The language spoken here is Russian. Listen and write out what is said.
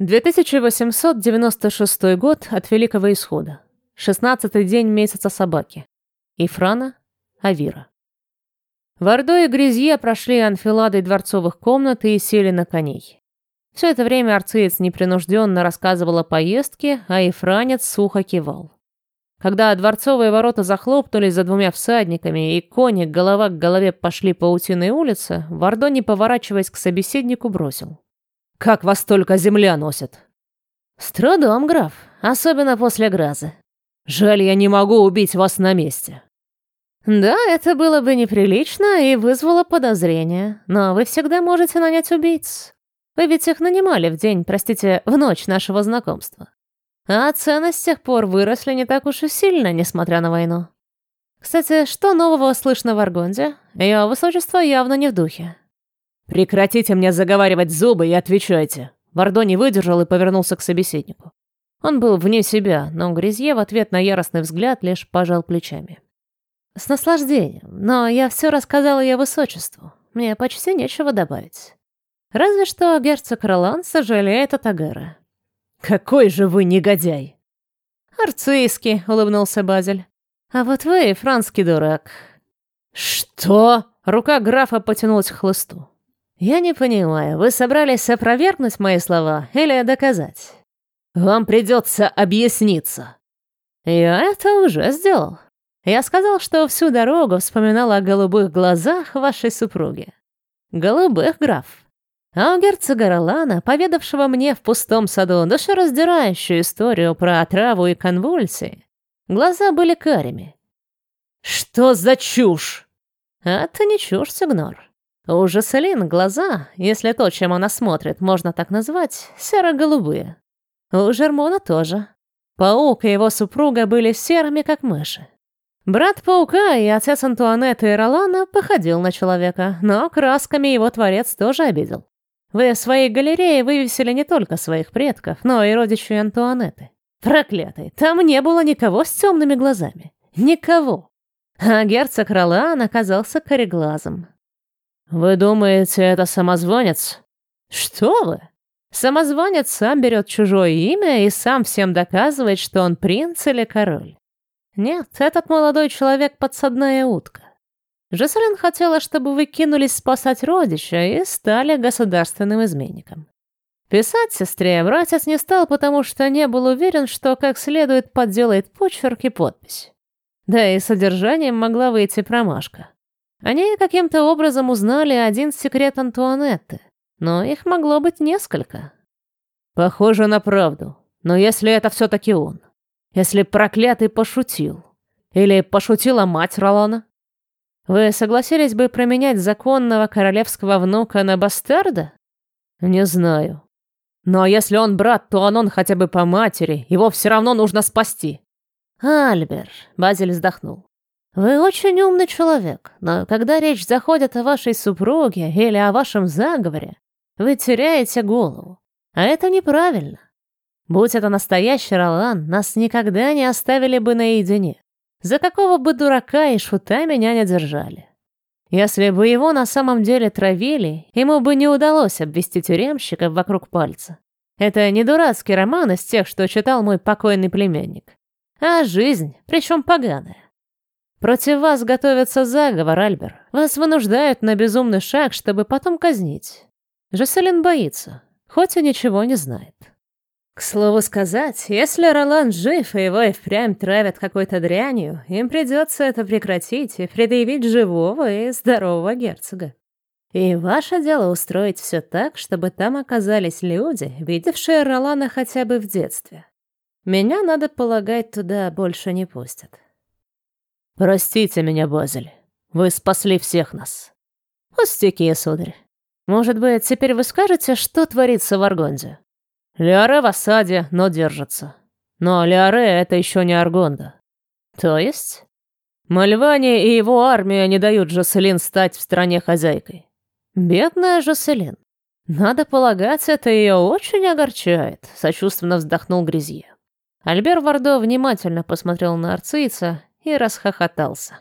2896 год от Великого Исхода. 16 день месяца собаки. Ифрана, Авира. Вардо и Грязье прошли анфиладой дворцовых комнат и сели на коней. Все это время арциец непринужденно рассказывал о поездке, а Ифранец сухо кивал. Когда дворцовые ворота захлопнулись за двумя всадниками, и кони голова к голове пошли по утиной улице, Вардо, не поворачиваясь к собеседнику, бросил. «Как вас только земля носит!» «С трудом, граф, особенно после грозы. Жаль, я не могу убить вас на месте. Да, это было бы неприлично и вызвало подозрение, но вы всегда можете нанять убийц. Вы ведь их нанимали в день, простите, в ночь нашего знакомства. А цены с тех пор выросли не так уж и сильно, несмотря на войну. Кстати, что нового слышно в Аргонде? Ее высочество явно не в духе. «Прекратите мне заговаривать зубы и отвечайте!» Вардо не выдержал и повернулся к собеседнику. Он был вне себя, но Грязье в ответ на яростный взгляд лишь пожал плечами. «С наслаждением, но я все рассказала ее высочеству. Мне почти нечего добавить. Разве что герцог Ролан сожалеет от Агара». «Какой же вы негодяй!» «Арцийский», — улыбнулся Базель. «А вот вы, франский дурак». «Что?» — рука графа потянулась к хлысту. «Я не понимаю, вы собрались опровергнуть мои слова или доказать?» Вам придется объясниться. Я это уже сделал. Я сказал, что всю дорогу вспоминал о голубых глазах вашей супруги. Голубых, граф. А у герцога Ролана, поведавшего мне в пустом саду душераздирающую историю про отраву и конвульсии, глаза были карими. «Что за чушь?» «Это не чушь, Сигнор. У Жаселин глаза, если то, чем она смотрит, можно так назвать, серо-голубые. У Жермона тоже. Паук и его супруга были серыми, как мыши. Брат паука и отец Антуанетты и Ролана походил на человека, но красками его творец тоже обидел. Вы в своей галерее вывесили не только своих предков, но и родичей Антуанетты. Проклятый, там не было никого с темными глазами. Никого. А герцог Ролан оказался кореглазом. «Вы думаете, это самозвонец?» «Что вы? Самозванец сам берет чужое имя и сам всем доказывает, что он принц или король. Нет, этот молодой человек подсадная утка. Жесселин хотела, чтобы вы кинулись спасать родича и стали государственным изменником. Писать сестре братец не стал, потому что не был уверен, что как следует подделает почерк и подпись. Да и содержанием могла выйти промашка. Они каким-то образом узнали один секрет Антуанетты но их могло быть несколько. Похоже на правду. Но если это все-таки он? Если проклятый пошутил? Или пошутила мать Ролана? Вы согласились бы променять законного королевского внука на бастарда? Не знаю. Но если он брат, то он, он хотя бы по матери. Его все равно нужно спасти. Альбер, Базиль вздохнул. Вы очень умный человек, но когда речь заходит о вашей супруге или о вашем заговоре, вы теряете голову. А это неправильно. Будь это настоящий Ролан, нас никогда не оставили бы наедине. За какого бы дурака и шута меня не держали. Если бы его на самом деле травили, ему бы не удалось обвести тюремщика вокруг пальца. Это не дурацкий роман из тех, что читал мой покойный племянник, а жизнь, причем поганая. Против вас готовится заговор, Альбер. Вас вынуждают на безумный шаг, чтобы потом казнить. Жаселин боится, хоть и ничего не знает. К слову сказать, если Ролан жив и его и впрямь травят какой-то дрянью, им придется это прекратить и предъявить живого и здорового герцога. И ваше дело устроить все так, чтобы там оказались люди, видевшие Ролана хотя бы в детстве. Меня, надо полагать, туда больше не пустят. Простите меня, Базель. Вы спасли всех нас. Пустяки, сударь. Может быть, теперь вы скажете, что творится в Аргонде? Леоре в осаде, но держится. Но Леоре — это еще не Аргонда. То есть? Мальвани и его армия не дают Жоселин стать в стране хозяйкой. Бедная Жоселин. Надо полагать, это ее очень огорчает, сочувственно вздохнул Грязье. Альбер Вардо внимательно посмотрел на арцийца и расхохотался.